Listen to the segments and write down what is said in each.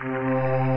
Música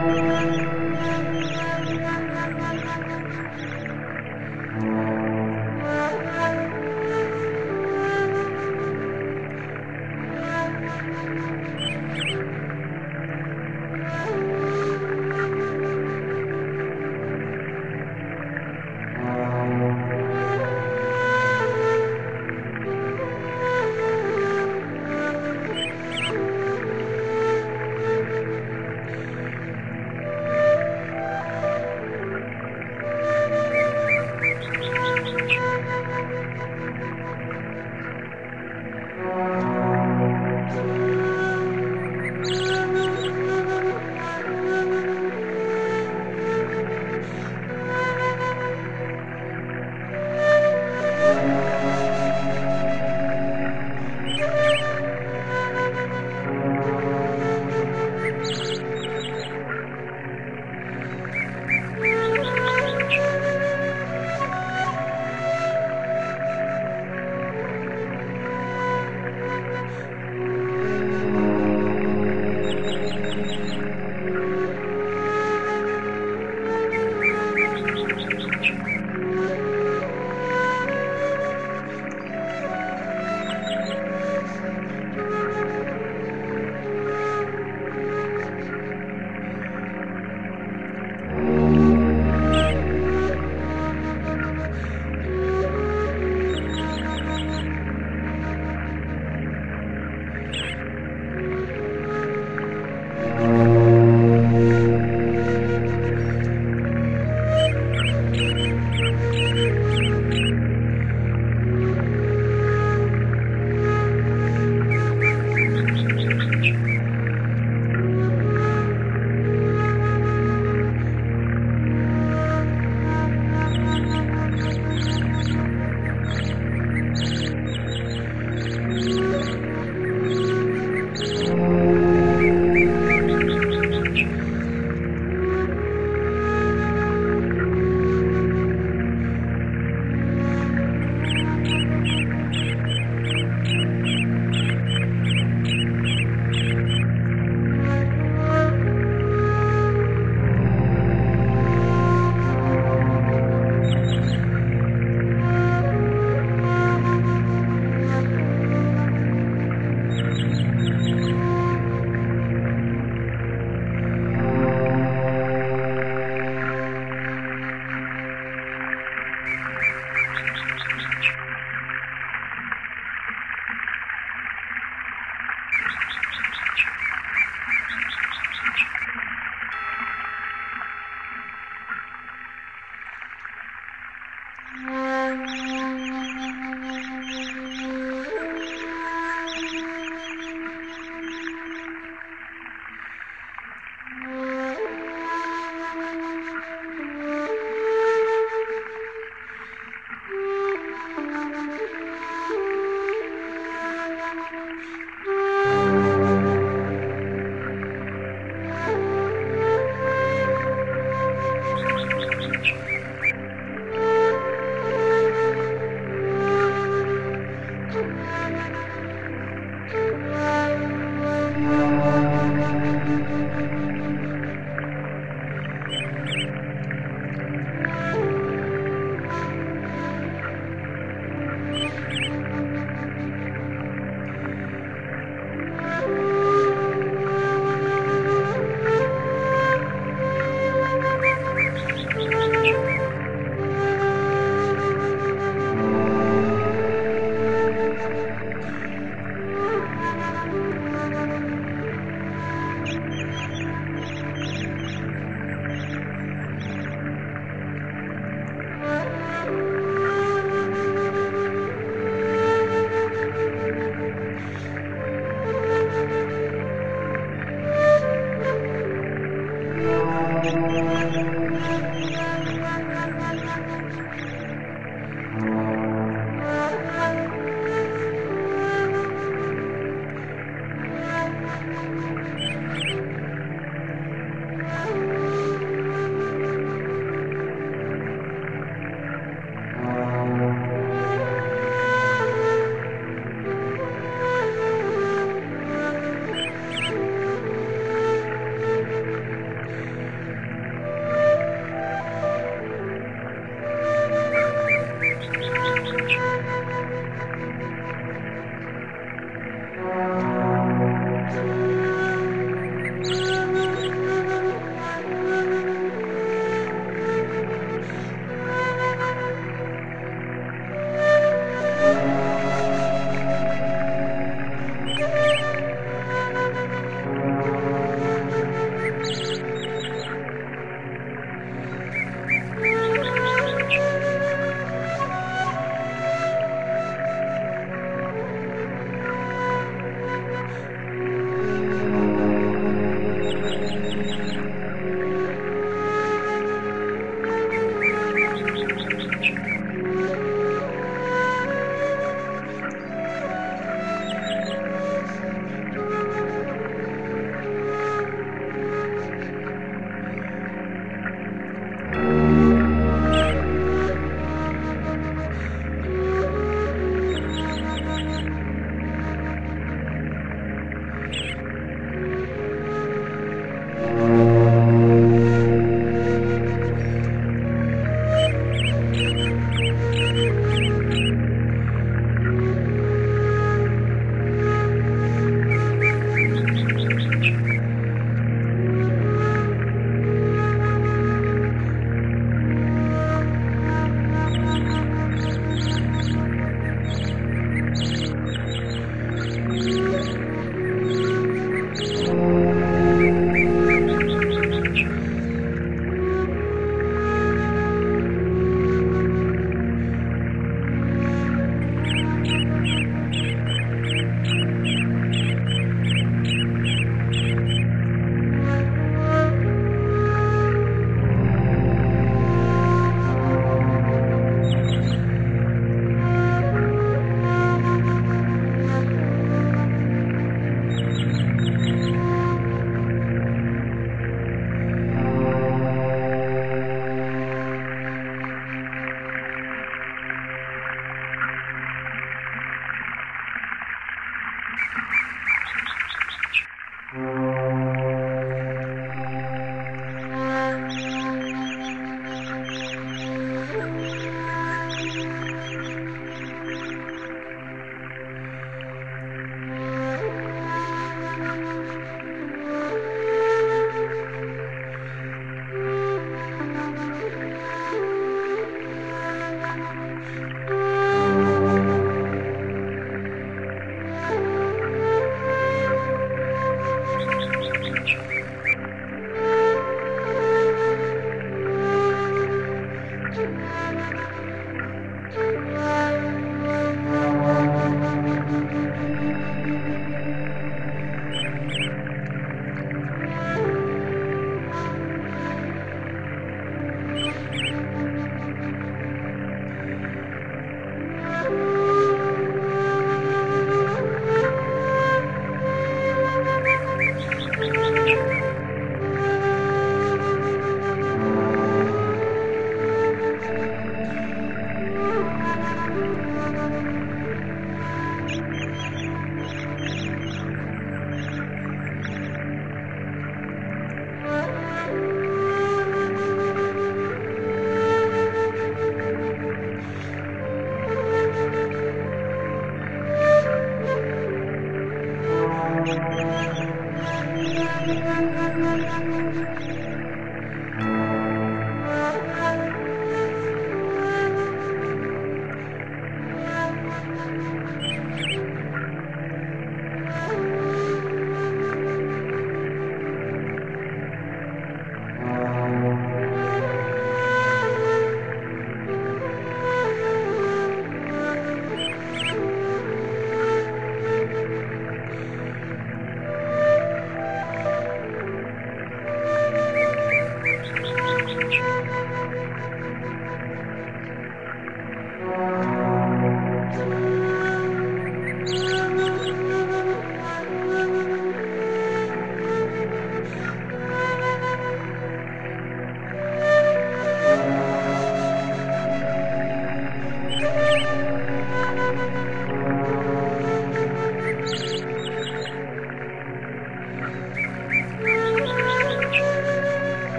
Música